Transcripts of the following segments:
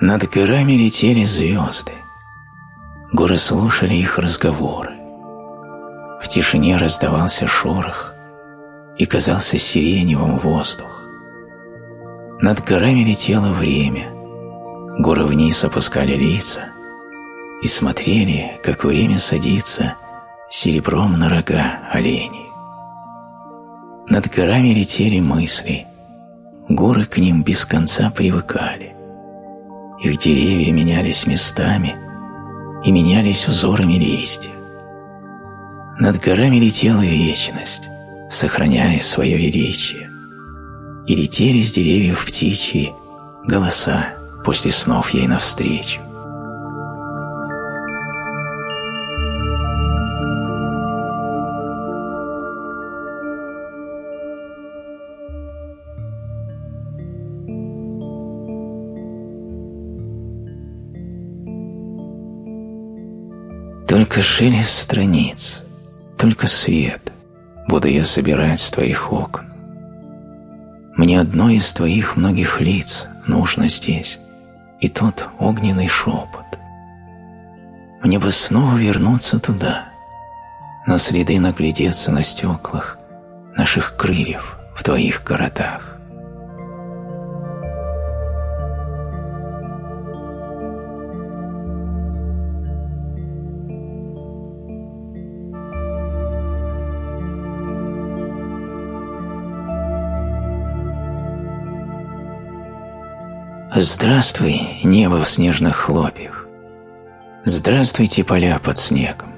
Над горами летели звезды. Горы слушали их разговоры. В тишине раздавался шорох, и казался сиреневым воздух. Над горами летело время, горы вниз опускали лица и смотрели, как время садится серебром на рога оленей. Над горами летели мысли, горы к ним без конца привыкали. Их деревья менялись местами и менялись узорами листьев. Над горами летела вечность, сохраняя свое величие. И летели с деревьев птичьи голоса после снов ей навстречу. Только шелест страниц, только свет буду я собирать с твоих окон. Мне одно из твоих многих лиц нужно здесь, и тот огненный шепот. Мне бы снова вернуться туда, на следы наглядеться на стеклах наших крыльев в твоих городах. Здравствуй, небо в снежных хлопьях. Здравствуйте, поля под снегом.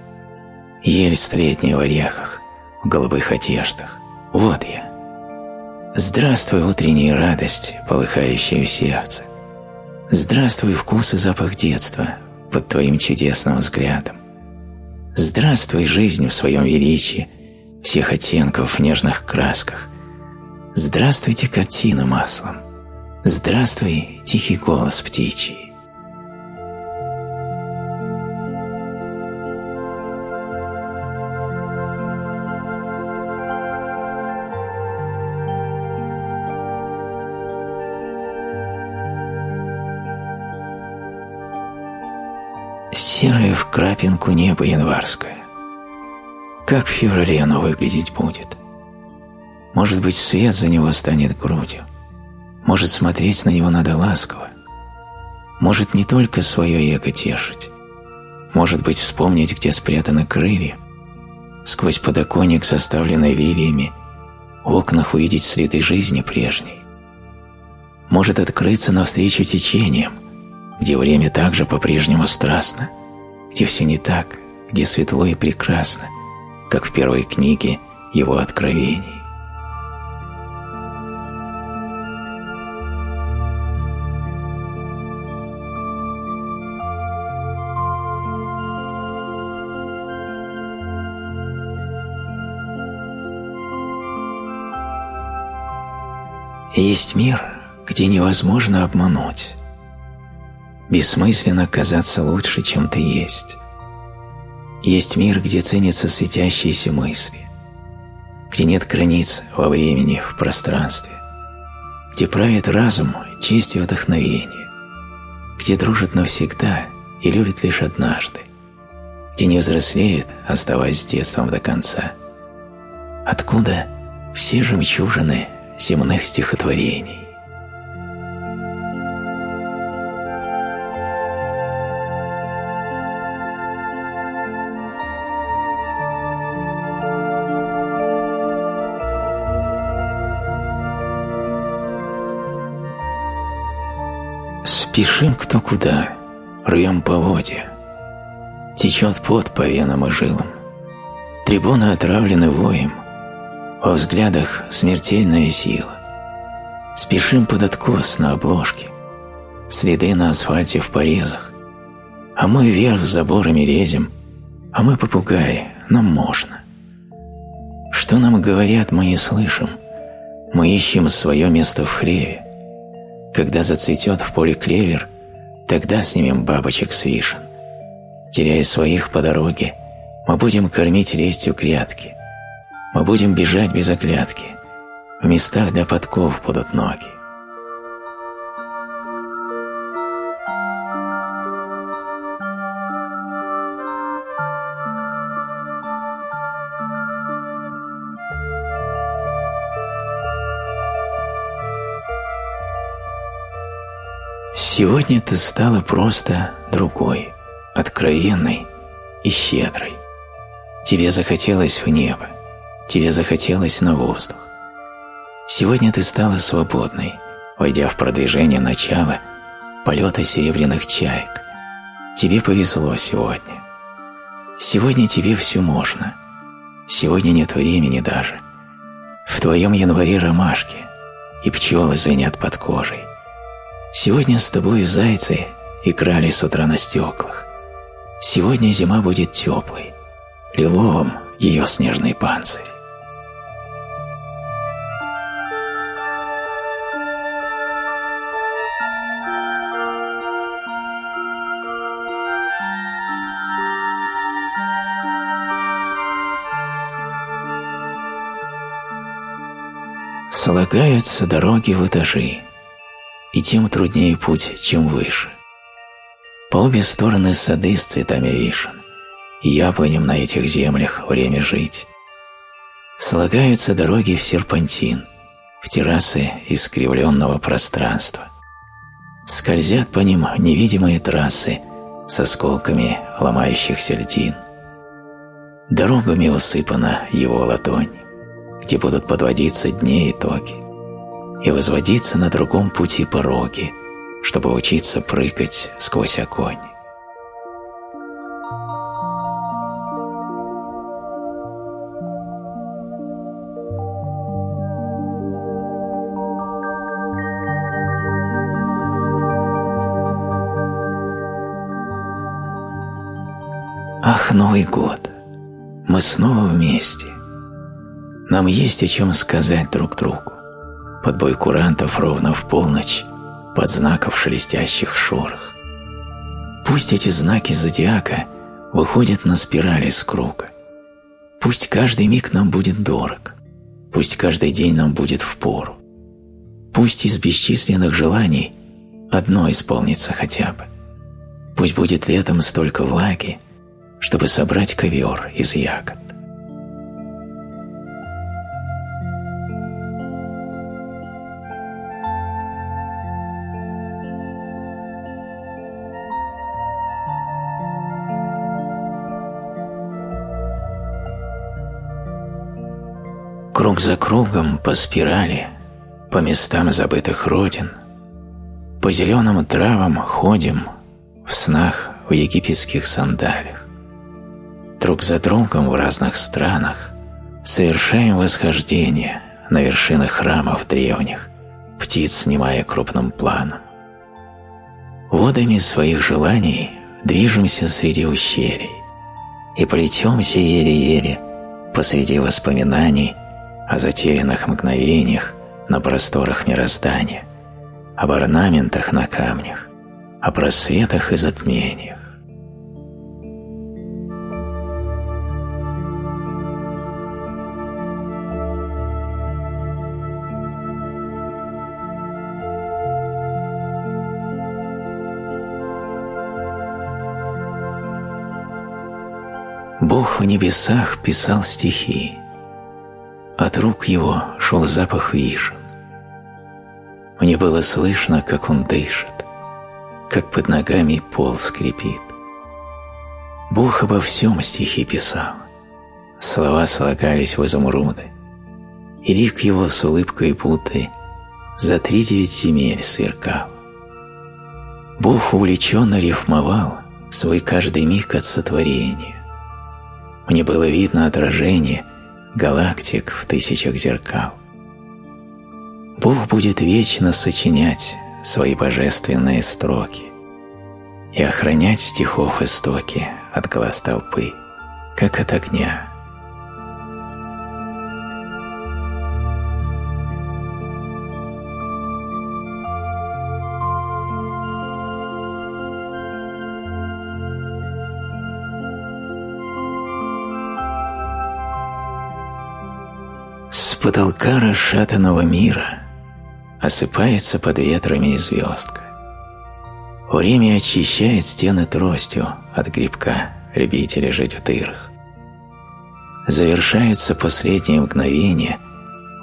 Ель столетняя в орехах, в голубых одеждах. Вот я. Здравствуй, утренняя радость, полыхающая в сердце. Здравствуй, вкус и запах детства под твоим чудесным взглядом. Здравствуй, жизнь в своем величии, всех оттенков в нежных красках. Здравствуйте, картина маслом. Здравствуй, тихий голос птичий. Серое в крапинку небо январское. Как в феврале оно выглядеть будет? Может быть, свет за него станет грудью. Может, смотреть на него надо ласково. Может, не только свое эго тешить. Может быть, вспомнить, где спрятаны крылья. Сквозь подоконник, заставленный лилиями, в окнах увидеть следы жизни прежней. Может, открыться навстречу течениям, где время также по-прежнему страстно, где все не так, где светло и прекрасно, как в первой книге его откровений. Есть мир, где невозможно обмануть. Бессмысленно казаться лучше, чем ты есть. Есть мир, где ценятся светящиеся мысли, где нет границ во времени, в пространстве, где правит разум, честь и вдохновение, где дружат навсегда и любят лишь однажды, где не взрослеют, оставаясь детством до конца. Откуда все жемчужины земных стихотворений. Спешим кто куда, рвем поводья. Течет пот по венам и жилам. Трибуны отравлены воем, во взглядах смертельная сила. Спешим под откос на обложке, следы на асфальте в порезах. А мы вверх заборами лезем, а мы попугаи, нам можно. Что нам говорят, мы не слышим. Мы ищем свое место в хлеве. Когда зацветет в поле клевер, тогда снимем бабочек с вишен. Теряя своих по дороге, мы будем кормить лестью грядки. Мы будем бежать без оглядки. В местах для подков будут ноги. Сегодня ты стала просто другой, откровенной и щедрой. Тебе захотелось в небо тебе захотелось на воздух. Сегодня ты стала свободной, войдя в продвижение начала полета серебряных чаек. Тебе повезло сегодня. Сегодня тебе все можно. Сегодня нет времени даже. В твоем январе ромашки, и пчелы звенят под кожей. Сегодня с тобой зайцы играли с утра на стеклах. Сегодня зима будет теплой, лиловым ее снежный панцирь. Слагаются дороги в этажи, и тем труднее путь, чем выше. По обе стороны сады с цветами вишен, и яблоням на этих землях время жить. Слагаются дороги в серпантин, в террасы искривленного пространства. Скользят по ним невидимые трассы с осколками ломающихся льдин. Дорогами усыпана его ладонь, где будут подводиться дни и итоги и возводиться на другом пути пороги, чтобы учиться прыгать сквозь огонь. Ах, Новый год! Мы снова вместе. Нам есть о чем сказать друг другу под бой курантов ровно в полночь, под знаков шелестящих шорох. Пусть эти знаки зодиака выходят на спирали из круга. Пусть каждый миг нам будет дорог, пусть каждый день нам будет впору. Пусть из бесчисленных желаний одно исполнится хотя бы. Пусть будет летом столько влаги, чтобы собрать ковер из ягод. Круг за кругом по спирали, по местам забытых родин, по зеленым травам ходим в снах в египетских сандалях. Друг за другом в разных странах совершаем восхождение на вершинах храмов древних, птиц снимая крупным планом. Водами своих желаний движемся среди ущелий и плетемся еле-еле посреди воспоминаний о затерянных мгновениях на просторах мироздания, об орнаментах на камнях, о просветах и затмениях. Бог в небесах писал стихи, от рук его шел запах вишен. Мне было слышно, как он дышит, как под ногами пол скрипит. Бог обо всем стихи писал, слова слагались в изумруды, и лик его с улыбкой будто за три девять земель сверкал. Бог увлеченно рифмовал свой каждый миг от сотворения. Мне было видно отражение галактик в тысячах зеркал. Бог будет вечно сочинять свои божественные строки и охранять стихов истоки от глаз толпы, как от огня. Потолка расшатанного мира осыпается под ветрами и звездка. Время очищает стены тростью от грибка любителей жить в тырах. Завершаются последние мгновения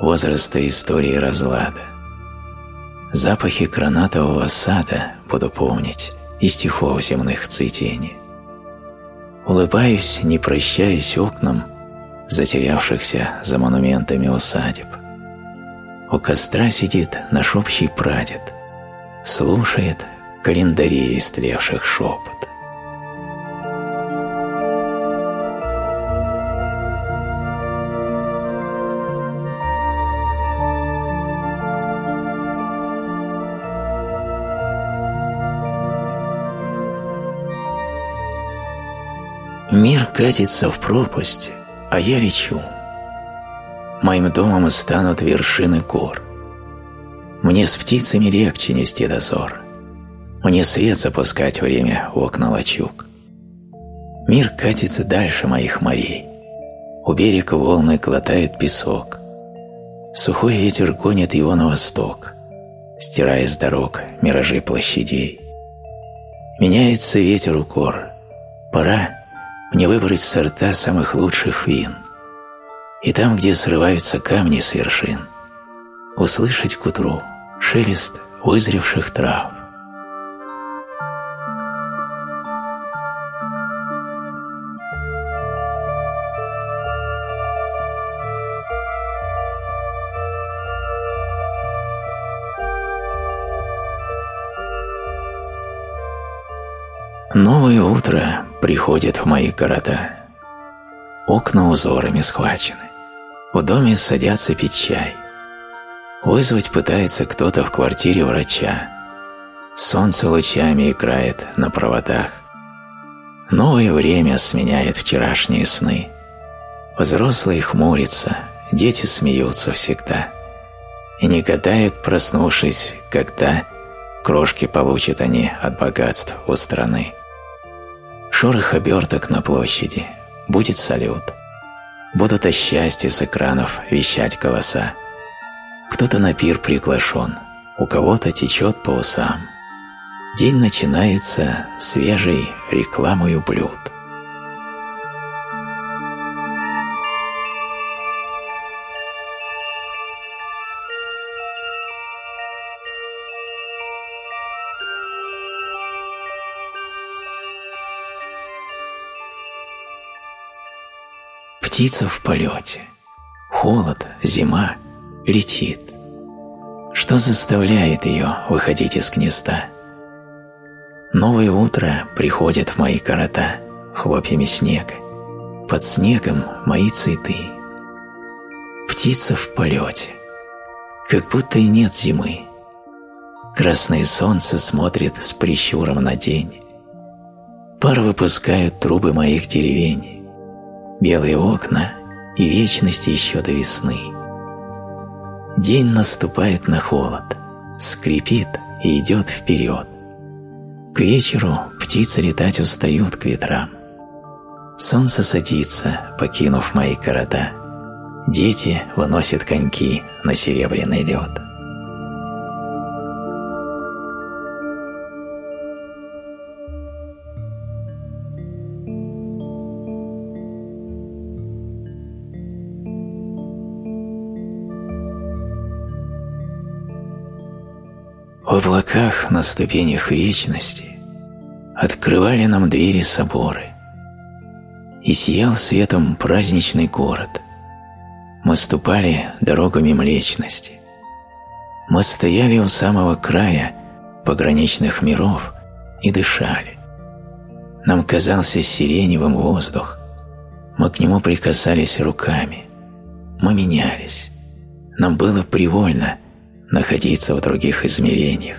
возраста истории разлада. Запахи гранатового сада буду помнить и стихов земных цветений. Улыбаюсь, не прощаясь окнам, затерявшихся за монументами усадеб. У костра сидит наш общий прадед, слушает календари истлевших шепот. Мир катится в пропасть, а я лечу. Моим домом станут вершины гор. Мне с птицами легче нести дозор. Мне свет запускать время в окна лачуг. Мир катится дальше моих морей. У берега волны глотают песок. Сухой ветер гонит его на восток, стирая с дорог миражи площадей. Меняется ветер у гор. Пора мне выбрать сорта самых лучших вин. И там, где срываются камни с вершин, услышать к утру шелест вызревших трав. Новое утро приходит в мои города. Окна узорами схвачены. В доме садятся пить чай. Вызвать пытается кто-то в квартире врача. Солнце лучами играет на проводах. Новое время сменяет вчерашние сны. Взрослые хмурятся, дети смеются всегда. И не гадают, проснувшись, когда крошки получат они от богатств у страны. Шорох оберток на площади, будет салют. Будут о счастье с экранов вещать голоса. Кто-то на пир приглашен, у кого-то течет по усам. День начинается свежей рекламою блюд. Птица в полете. Холод, зима, летит. Что заставляет ее выходить из гнезда? Новое утро приходит в мои города хлопьями снега. Под снегом мои цветы. Птица в полете. Как будто и нет зимы. Красное солнце смотрит с прищуром на день. Пар выпускают трубы моих деревень белые окна и вечность еще до весны. День наступает на холод, скрипит и идет вперед. К вечеру птицы летать устают к ветрам. Солнце садится, покинув мои города. Дети выносят коньки на серебряный лед. Облаках на ступенях вечности открывали нам двери соборы, и сиял светом праздничный город. Мы ступали дорогами Млечности. Мы стояли у самого края пограничных миров и дышали. Нам казался сиреневым воздух. Мы к нему прикасались руками. Мы менялись. Нам было привольно – находиться в других измерениях.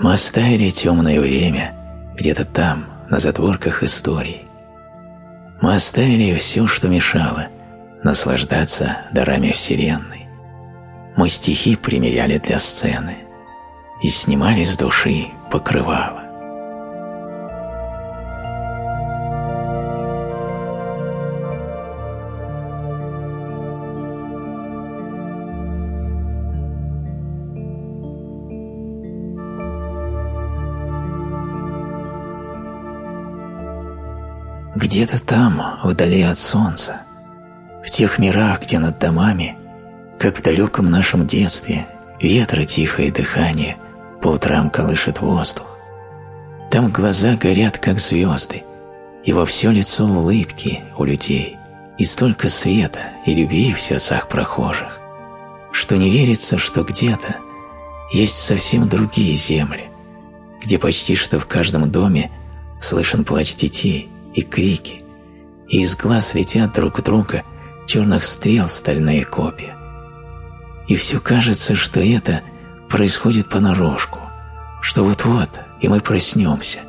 Мы оставили темное время где-то там, на затворках истории. Мы оставили все, что мешало, наслаждаться дарами Вселенной. Мы стихи примеряли для сцены и снимали с души покрывало. Где-то там, вдали от солнца, в тех мирах, где над домами, как в далеком нашем детстве, ветра тихое дыхание по утрам колышет воздух. Там глаза горят, как звезды, и во все лицо улыбки у людей, и столько света и любви в сердцах прохожих, что не верится, что где-то есть совсем другие земли, где почти что в каждом доме слышен плач детей и крики, и из глаз летят друг друга черных стрел стальные копья. И все кажется, что это происходит понарошку, что вот-вот и мы проснемся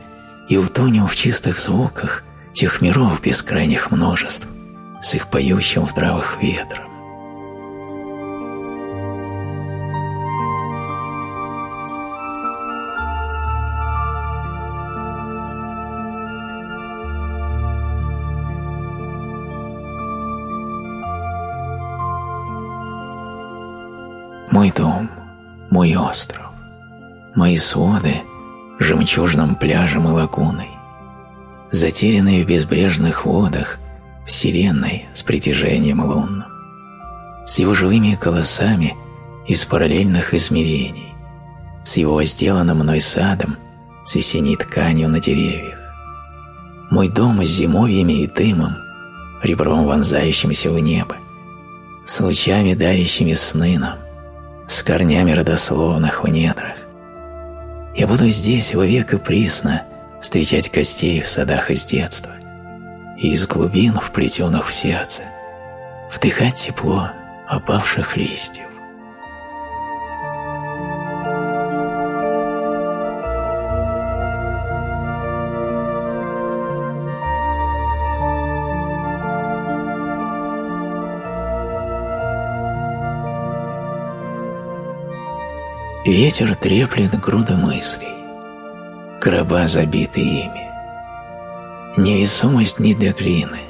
и утонем в чистых звуках тех миров бескрайних множеств с их поющим в травах ветром. Мой дом, мой остров, мои своды жемчужным пляжем и лагуной, затерянные в безбрежных водах Вселенной с притяжением лунным, с его живыми голосами из параллельных измерений, с его сделанным мной садом, с весенней тканью на деревьях. Мой дом с зимовьями и дымом, ребром вонзающимся в небо, с лучами, дарящими сны нам, с корнями родословных в недрах. Я буду здесь вовек и присно встречать костей в садах из детства и из глубин, вплетенных в сердце, вдыхать тепло опавших листьев. Ветер треплет груда мыслей, гроба забиты ими. Невесомость не для глины,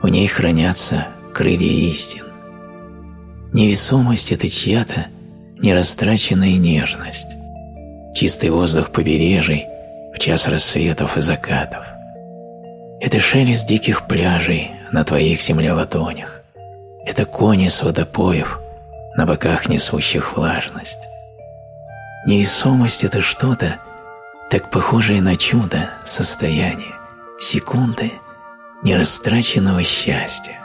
в ней хранятся крылья истин. Невесомость – это чья-то нерастраченная нежность, чистый воздух побережий в час рассветов и закатов. Это шелест диких пляжей на твоих землелатонях, это кони с водопоев на боках несущих влажность. Невесомость – это что-то, так похожее на чудо состояние, секунды нерастраченного счастья.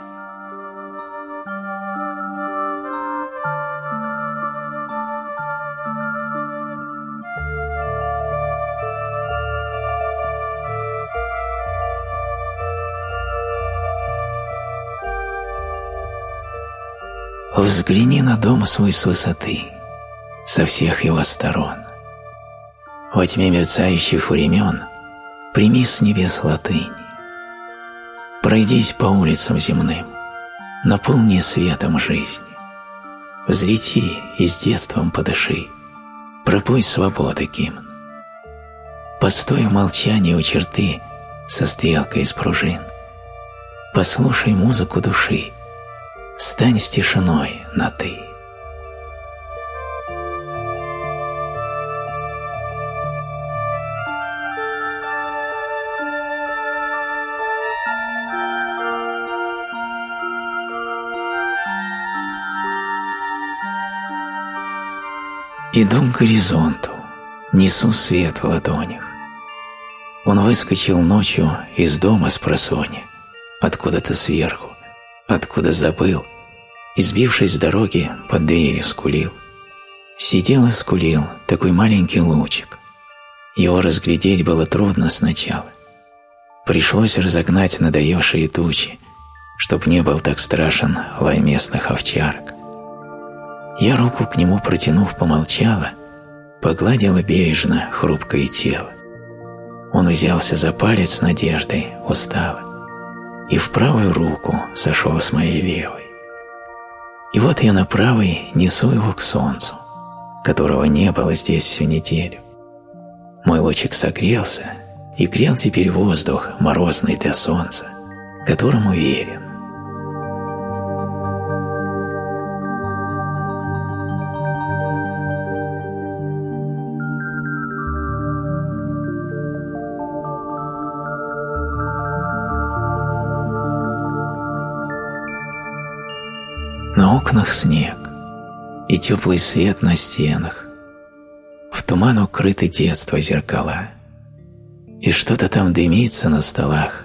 Взгляни на дом свой с высоты – со всех его сторон. Во тьме мерцающих времен прими с небес латынь. Пройдись по улицам земным, наполни светом жизни. Взлети и с детством подыши, пропой свободы гимн. Постой в молчании у черты со стрелкой из пружин. Послушай музыку души, стань с тишиной на «ты». Иду к горизонту, несу свет в ладонях. Он выскочил ночью из дома с просони, откуда-то сверху, откуда забыл, избившись с дороги, под дверью скулил. Сидел и скулил такой маленький лучик. Его разглядеть было трудно сначала. Пришлось разогнать надоевшие тучи, чтоб не был так страшен лай местных овчарок. Я руку к нему протянув помолчала, погладила бережно хрупкое тело. Он взялся за палец надеждой, устало, и в правую руку сошел с моей левой. И вот я на правой несу его к солнцу, которого не было здесь всю неделю. Мой лучик согрелся и грел теперь воздух, морозный для солнца, которому верен. Окнах снег, и теплый свет на стенах. В туман укрыты детства зеркала, и что-то там дымится на столах,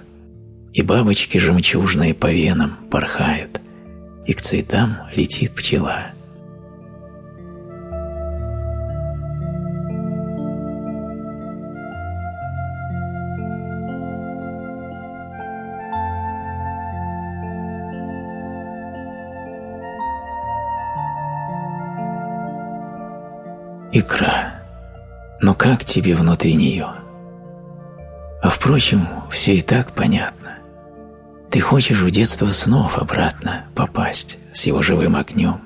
и бабочки жемчужные по венам порхают, и к цветам летит пчела. Икра. Но как тебе внутри нее? А впрочем, все и так понятно. Ты хочешь в детство снов обратно попасть с его живым огнем.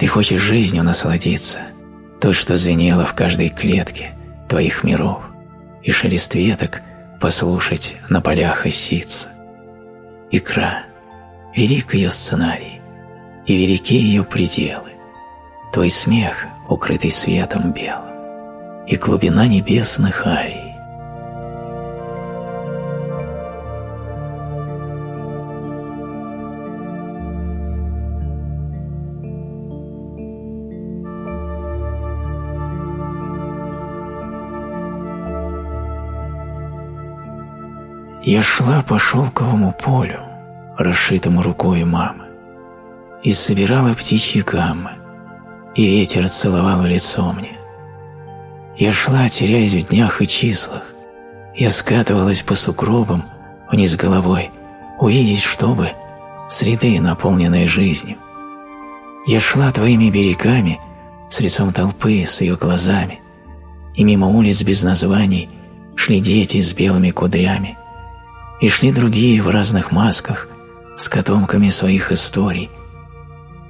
Ты хочешь жизнью насладиться, то, что звенело в каждой клетке твоих миров, и шелест веток послушать на полях осица. Икра, велик ее сценарий, и велики ее пределы. Твой смех укрытый светом белым, и глубина небесных арий. Я шла по шелковому полю, расшитому рукой мамы, и собирала птичьи гаммы, и ветер целовал лицо мне. Я шла, теряясь в днях и числах. Я скатывалась по сугробам вниз головой, увидеть, чтобы среды, наполненные жизнью. Я шла твоими берегами, с лицом толпы, с ее глазами, и мимо улиц без названий шли дети с белыми кудрями, и шли другие в разных масках с котомками своих историй.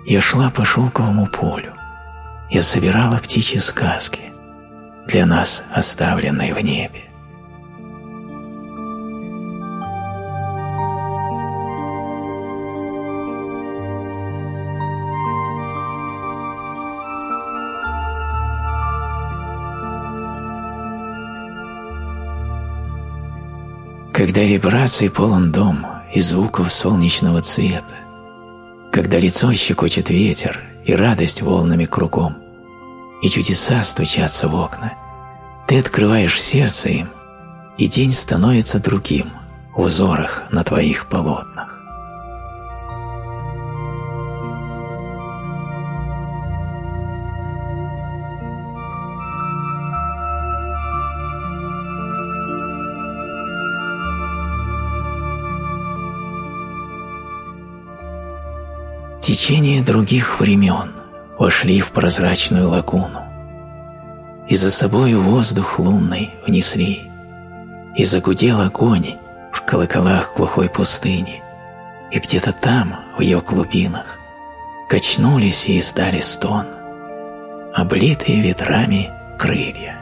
Я шла по шелковому полю, я собирала птичьи сказки, для нас оставленные в небе. Когда вибраций полон дом и звуков солнечного цвета, когда лицо щекочет ветер и радость волнами кругом, и чудеса стучатся в окна. Ты открываешь сердце им, и день становится другим в узорах на твоих полотнах. Течение других времен вошли в прозрачную лагуну, и за собой воздух лунный внесли, и загудел огонь в колоколах глухой пустыни, и где-то там, в ее глубинах, качнулись и издали стон, облитые ветрами крылья.